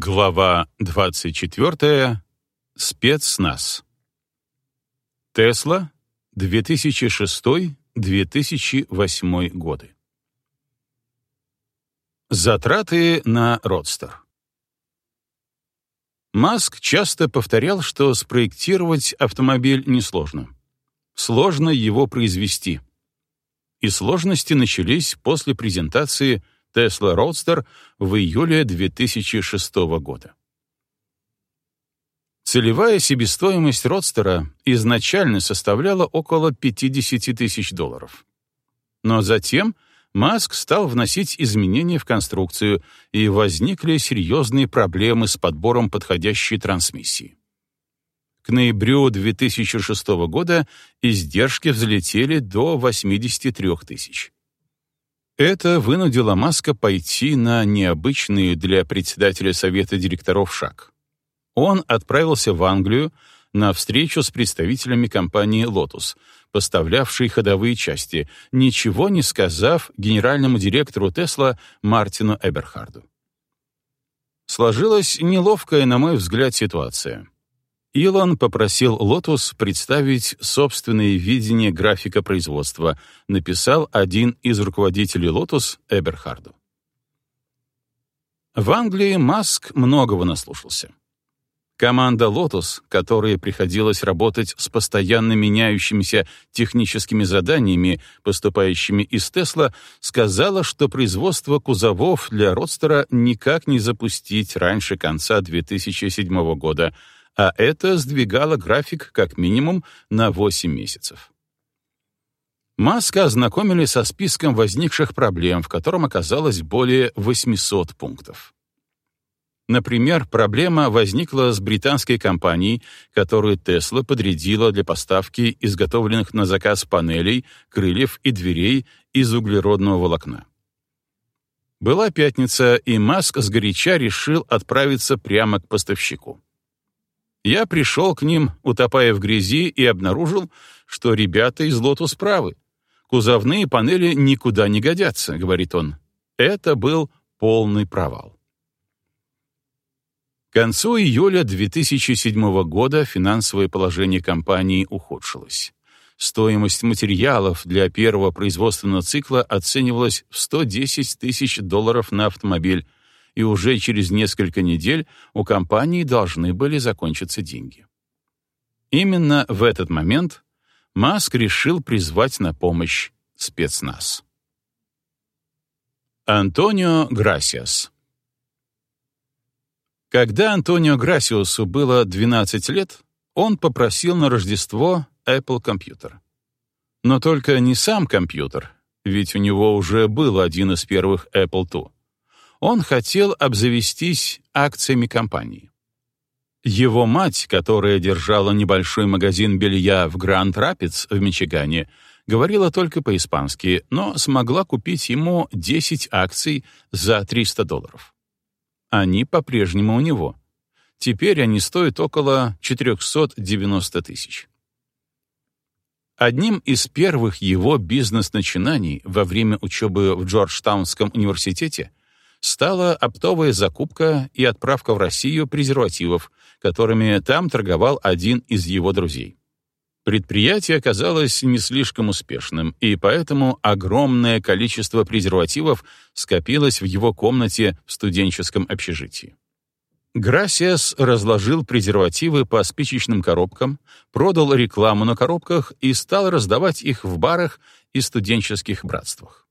Глава 24. Спецназ. Тесла, 2006-2008 годы. Затраты на Родстер. Маск часто повторял, что спроектировать автомобиль несложно. Сложно его произвести. И сложности начались после презентации Tesla Roadster в июле 2006 года. Целевая себестоимость Родстера изначально составляла около 50 тысяч долларов. Но затем Маск стал вносить изменения в конструкцию, и возникли серьезные проблемы с подбором подходящей трансмиссии. К ноябрю 2006 года издержки взлетели до 83 тысяч. Это вынудило Маска пойти на необычный для председателя совета директоров шаг. Он отправился в Англию на встречу с представителями компании Lotus, поставлявшей ходовые части, ничего не сказав генеральному директору Тесла Мартину Эберхарду. Сложилась неловкая, на мой взгляд, ситуация. Илон попросил Lotus представить собственное видение графика производства, написал один из руководителей Lotus Эберхарду. В Англии Маск многого наслушался. Команда Lotus, которой приходилось работать с постоянно меняющимися техническими заданиями, поступающими из Тесла, сказала, что производство кузовов для Родстера никак не запустить раньше конца 2007 года — а это сдвигало график как минимум на 8 месяцев. Маска ознакомили со списком возникших проблем, в котором оказалось более 800 пунктов. Например, проблема возникла с британской компанией, которую Tesla подрядила для поставки изготовленных на заказ панелей, крыльев и дверей из углеродного волокна. Была пятница, и Маск сгоряча решил отправиться прямо к поставщику. Я пришел к ним, утопая в грязи, и обнаружил, что ребята из Lotus правы. Кузовные панели никуда не годятся, говорит он. Это был полный провал. К концу июля 2007 года финансовое положение компании ухудшилось. Стоимость материалов для первого производственного цикла оценивалась в 110 тысяч долларов на автомобиль, и уже через несколько недель у компании должны были закончиться деньги. Именно в этот момент Маск решил призвать на помощь спецназ. Антонио Грасиас Когда Антонио Грасиусу было 12 лет, он попросил на Рождество Apple компьютер. Но только не сам компьютер, ведь у него уже был один из первых Apple II он хотел обзавестись акциями компании. Его мать, которая держала небольшой магазин белья в Гранд-Рапидс в Мичигане, говорила только по-испански, но смогла купить ему 10 акций за 300 долларов. Они по-прежнему у него. Теперь они стоят около 490 тысяч. Одним из первых его бизнес-начинаний во время учебы в Джорджтаунском университете стала оптовая закупка и отправка в Россию презервативов, которыми там торговал один из его друзей. Предприятие оказалось не слишком успешным, и поэтому огромное количество презервативов скопилось в его комнате в студенческом общежитии. Грасиас разложил презервативы по спичечным коробкам, продал рекламу на коробках и стал раздавать их в барах и студенческих братствах.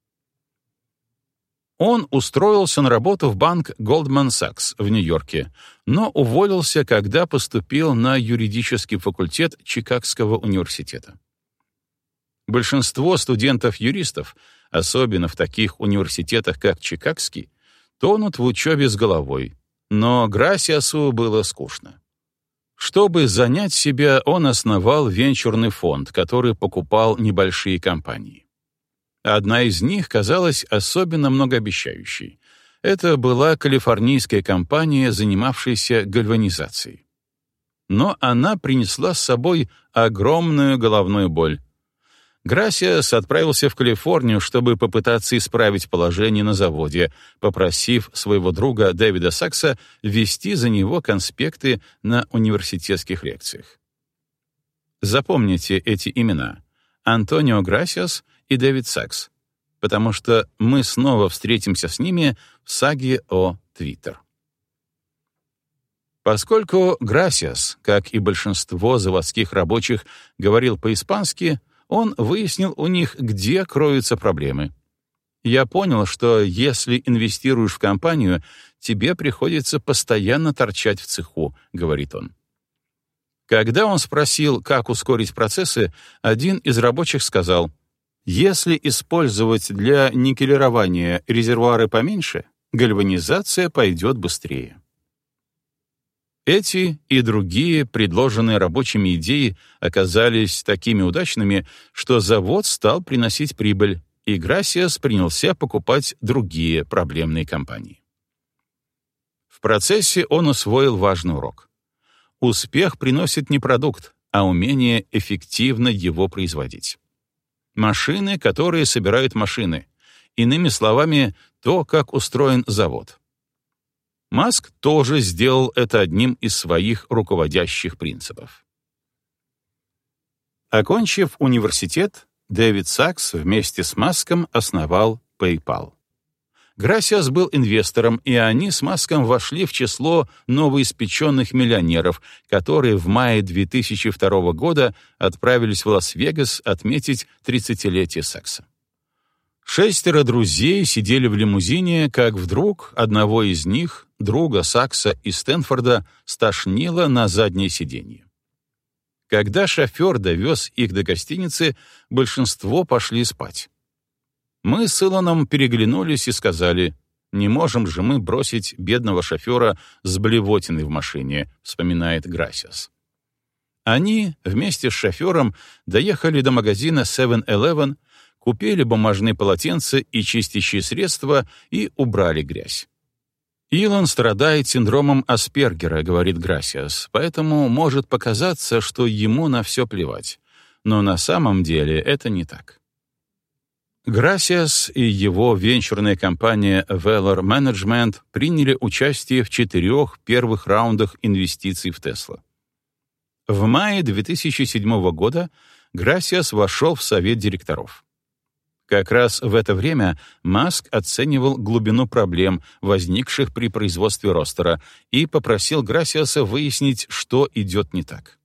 Он устроился на работу в банк Goldman Sachs в Нью-Йорке, но уволился, когда поступил на юридический факультет Чикагского университета. Большинство студентов-юристов, особенно в таких университетах, как Чикагский, тонут в учебе с головой, но Грасиасу было скучно. Чтобы занять себя, он основал венчурный фонд, который покупал небольшие компании. Одна из них казалась особенно многообещающей. Это была калифорнийская компания, занимавшаяся гальванизацией. Но она принесла с собой огромную головную боль. Грасиас отправился в Калифорнию, чтобы попытаться исправить положение на заводе, попросив своего друга Дэвида Сакса вести за него конспекты на университетских лекциях. Запомните эти имена — Антонио Грасиас и Дэвид Сакс, потому что мы снова встретимся с ними в саге о Твиттер. Поскольку Грасиас, как и большинство заводских рабочих, говорил по-испански, он выяснил у них, где кроются проблемы. Я понял, что если инвестируешь в компанию, тебе приходится постоянно торчать в цеху, говорит он. Когда он спросил, как ускорить процессы, один из рабочих сказал, если использовать для никелирования резервуары поменьше, гальванизация пойдет быстрее. Эти и другие предложенные рабочими идеи оказались такими удачными, что завод стал приносить прибыль, и Грасиас принялся покупать другие проблемные компании. В процессе он усвоил важный урок. Успех приносит не продукт, а умение эффективно его производить. Машины, которые собирают машины. Иными словами, то, как устроен завод. Маск тоже сделал это одним из своих руководящих принципов. Окончив университет, Дэвид Сакс вместе с Маском основал PayPal. Грасиас был инвестором, и они с Маском вошли в число новоиспеченных миллионеров, которые в мае 2002 года отправились в Лас-Вегас отметить 30-летие Сакса. Шестеро друзей сидели в лимузине, как вдруг одного из них, друга Сакса из Стэнфорда, стошнило на заднее сиденье. Когда шофер довез их до гостиницы, большинство пошли спать. Мы с Илоном переглянулись и сказали, «Не можем же мы бросить бедного шофера с блевотиной в машине», вспоминает Грасиас. Они вместе с шофером доехали до магазина 7-Eleven, купили бумажные полотенца и чистящие средства и убрали грязь. Илон страдает синдромом Аспергера, говорит Грасиас, поэтому может показаться, что ему на все плевать. Но на самом деле это не так. Грасиас и его венчурная компания Velar Management приняли участие в четырех первых раундах инвестиций в Tesla. В мае 2007 года Грасиас вошел в совет директоров. Как раз в это время Маск оценивал глубину проблем, возникших при производстве ростера, и попросил Грасиаса выяснить, что идет не так.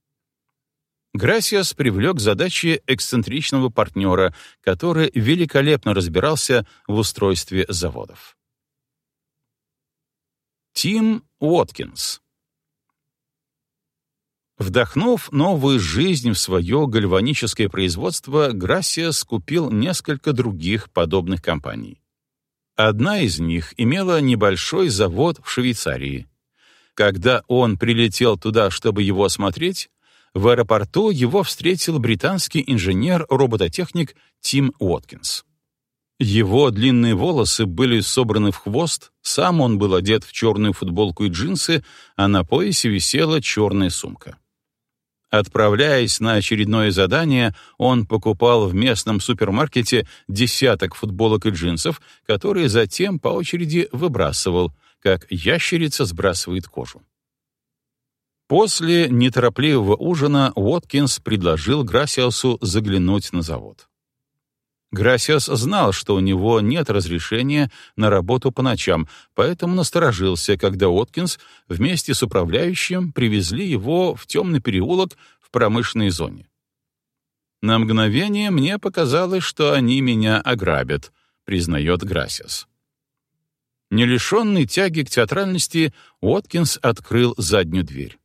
Грасиас привлек задачи эксцентричного партнера, который великолепно разбирался в устройстве заводов. Тим Уоткинс Вдохнув новую жизнь в свое гальваническое производство, Грасия скупил несколько других подобных компаний. Одна из них имела небольшой завод в Швейцарии. Когда он прилетел туда, чтобы его осмотреть, в аэропорту его встретил британский инженер-робототехник Тим Уоткинс. Его длинные волосы были собраны в хвост, сам он был одет в черную футболку и джинсы, а на поясе висела черная сумка. Отправляясь на очередное задание, он покупал в местном супермаркете десяток футболок и джинсов, которые затем по очереди выбрасывал, как ящерица сбрасывает кожу. После неторопливого ужина Уоткинс предложил Грасиасу заглянуть на завод. Грасиас знал, что у него нет разрешения на работу по ночам, поэтому насторожился, когда Откинс вместе с управляющим привезли его в темный переулок в промышленной зоне. «На мгновение мне показалось, что они меня ограбят», — признает Грасиас. Не лишенный тяги к театральности, Уоткинс открыл заднюю дверь.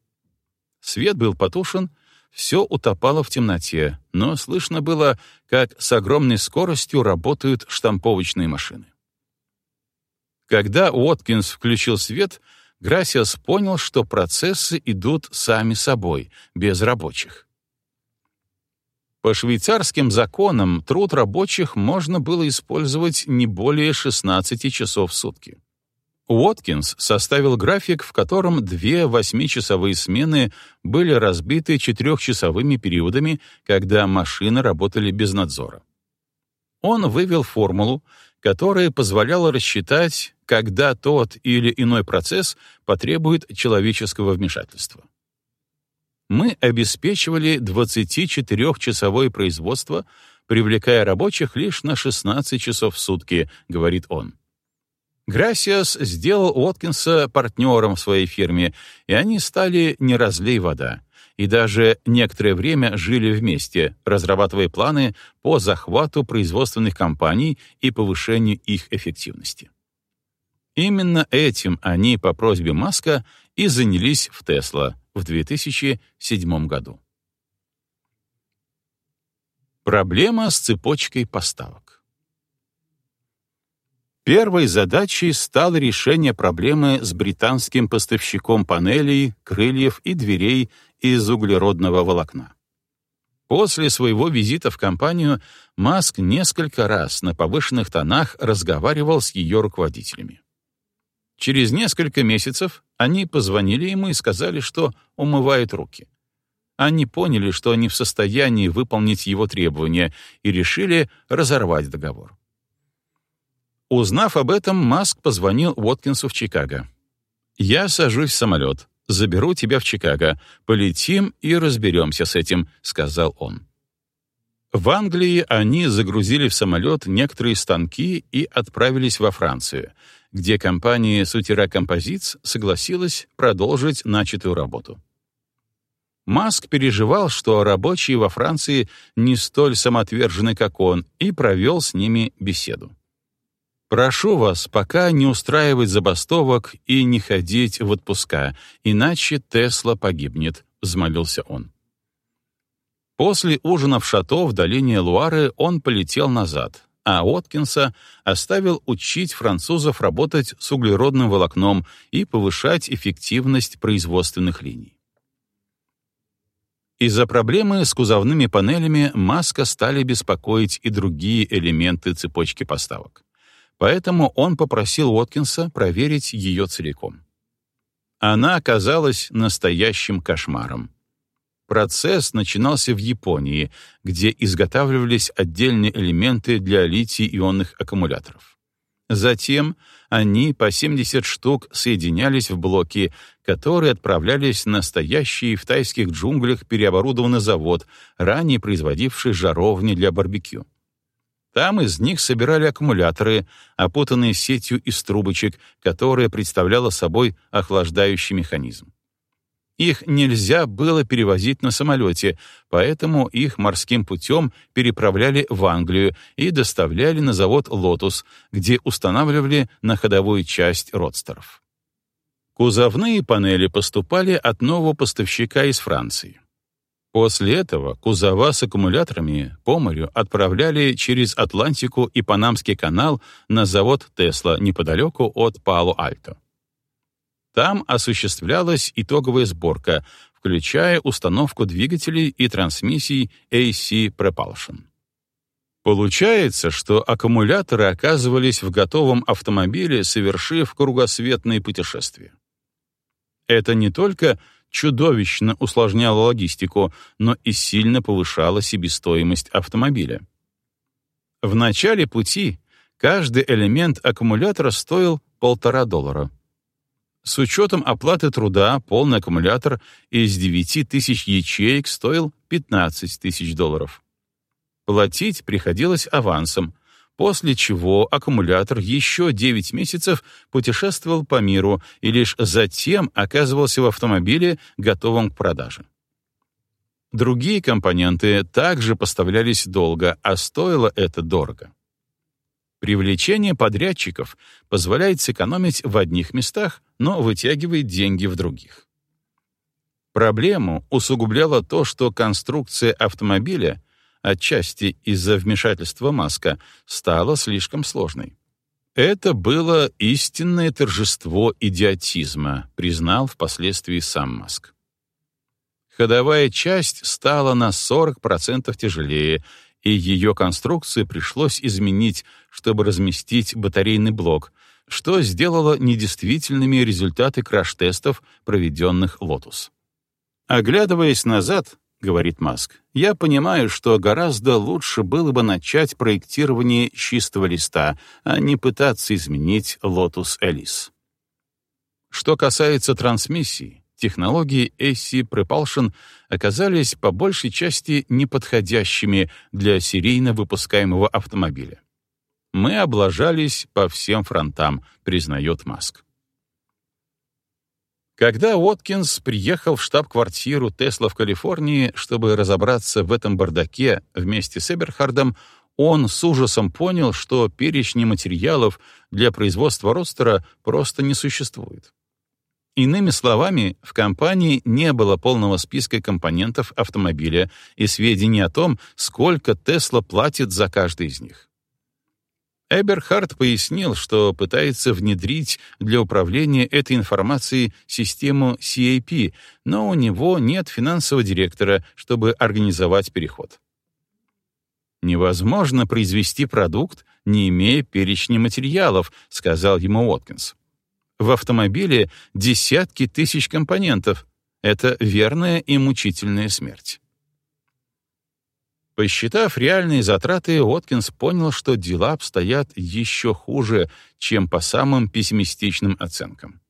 Свет был потушен, все утопало в темноте, но слышно было, как с огромной скоростью работают штамповочные машины. Когда Уоткинс включил свет, Грасиас понял, что процессы идут сами собой, без рабочих. По швейцарским законам труд рабочих можно было использовать не более 16 часов в сутки. Уоткинс составил график, в котором две восьмичасовые смены были разбиты четырехчасовыми периодами, когда машины работали без надзора. Он вывел формулу, которая позволяла рассчитать, когда тот или иной процесс потребует человеческого вмешательства. Мы обеспечивали 24-часовое производство, привлекая рабочих лишь на 16 часов в сутки, говорит он. Грасиас сделал Уоткинса партнером в своей фирме, и они стали не разлей вода, и даже некоторое время жили вместе, разрабатывая планы по захвату производственных компаний и повышению их эффективности. Именно этим они по просьбе Маска и занялись в Тесла в 2007 году. Проблема с цепочкой поставок. Первой задачей стало решение проблемы с британским поставщиком панелей, крыльев и дверей из углеродного волокна. После своего визита в компанию Маск несколько раз на повышенных тонах разговаривал с ее руководителями. Через несколько месяцев они позвонили ему и сказали, что умывают руки. Они поняли, что они в состоянии выполнить его требования и решили разорвать договор. Узнав об этом, Маск позвонил Уоткинсу в Чикаго. «Я сажусь в самолет, заберу тебя в Чикаго, полетим и разберемся с этим», — сказал он. В Англии они загрузили в самолет некоторые станки и отправились во Францию, где компания Сутера Композитс согласилась продолжить начатую работу. Маск переживал, что рабочие во Франции не столь самоотвержены, как он, и провел с ними беседу. Прошу вас пока не устраивать забастовок и не ходить в отпуска, иначе Тесла погибнет, взмолился он. После ужина в шато в долине Луары он полетел назад, а Откинса оставил учить французов работать с углеродным волокном и повышать эффективность производственных линий. Из-за проблемы с кузовными панелями Маска стали беспокоить и другие элементы цепочки поставок поэтому он попросил Уоткинса проверить ее целиком. Она оказалась настоящим кошмаром. Процесс начинался в Японии, где изготавливались отдельные элементы для литий-ионных аккумуляторов. Затем они по 70 штук соединялись в блоки, которые отправлялись на настоящий в тайских джунглях переоборудованный завод, ранее производивший жаровни для барбекю. Там из них собирали аккумуляторы, опутанные сетью из трубочек, которая представляла собой охлаждающий механизм. Их нельзя было перевозить на самолете, поэтому их морским путем переправляли в Англию и доставляли на завод «Lotus», где устанавливали на ходовую часть родстеров. Кузовные панели поступали от нового поставщика из Франции. После этого кузова с аккумуляторами по морю отправляли через Атлантику и Панамский канал на завод Тесла неподалеку от Пало-Альто. Там осуществлялась итоговая сборка, включая установку двигателей и трансмиссий AC Propulsion. Получается, что аккумуляторы оказывались в готовом автомобиле, совершив кругосветные путешествия. Это не только чудовищно усложняло логистику, но и сильно повышало себестоимость автомобиля. В начале пути каждый элемент аккумулятора стоил полтора доллара. С учетом оплаты труда полный аккумулятор из 9 тысяч ячеек стоил 15 тысяч долларов. Платить приходилось авансом, после чего аккумулятор еще 9 месяцев путешествовал по миру и лишь затем оказывался в автомобиле, готовом к продаже. Другие компоненты также поставлялись долго, а стоило это дорого. Привлечение подрядчиков позволяет сэкономить в одних местах, но вытягивает деньги в других. Проблему усугубляло то, что конструкция автомобиля отчасти из-за вмешательства Маска, стала слишком сложной. Это было истинное торжество идиотизма, признал впоследствии сам Маск. Ходовая часть стала на 40% тяжелее, и ее конструкцию пришлось изменить, чтобы разместить батарейный блок, что сделало недействительными результаты краш-тестов, проведенных Lotus. Оглядываясь назад, — говорит Маск, — «я понимаю, что гораздо лучше было бы начать проектирование чистого листа, а не пытаться изменить Lotus Elise». Что касается трансмиссии, технологии AC Propulsion оказались по большей части неподходящими для серийно выпускаемого автомобиля. Мы облажались по всем фронтам, признает Маск. Когда Уоткинс приехал в штаб-квартиру Тесла в Калифорнии, чтобы разобраться в этом бардаке вместе с Эберхардом, он с ужасом понял, что перечни материалов для производства ростера просто не существует. Иными словами, в компании не было полного списка компонентов автомобиля и сведений о том, сколько Тесла платит за каждый из них. Эберхард пояснил, что пытается внедрить для управления этой информацией систему CAP, но у него нет финансового директора, чтобы организовать переход. «Невозможно произвести продукт, не имея перечня материалов», — сказал ему Уоткинс. «В автомобиле десятки тысяч компонентов. Это верная и мучительная смерть». Посчитав реальные затраты, Уоткинс понял, что дела обстоят еще хуже, чем по самым пессимистичным оценкам.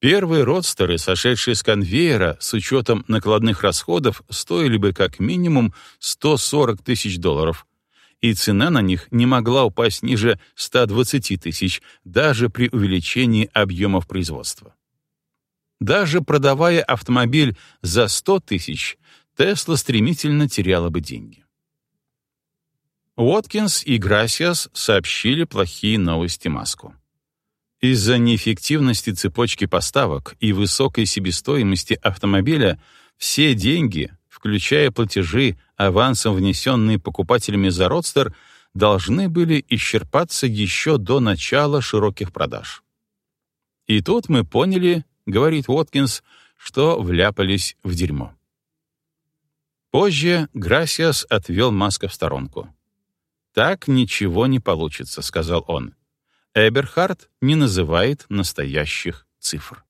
Первые родстеры, сошедшие с конвейера с учетом накладных расходов, стоили бы как минимум 140 тысяч долларов, и цена на них не могла упасть ниже 120 тысяч, даже при увеличении объемов производства. Даже продавая автомобиль за 100 тысяч, Тесла стремительно теряла бы деньги. Уоткинс и Грасиас сообщили плохие новости Маску. Из-за неэффективности цепочки поставок и высокой себестоимости автомобиля все деньги, включая платежи, авансом внесенные покупателями за родстер, должны были исчерпаться еще до начала широких продаж. И тут мы поняли, говорит Уоткинс, что вляпались в дерьмо. Позже Грасиас отвел Маска в сторонку. «Так ничего не получится», — сказал он. Эберхард не называет настоящих цифр.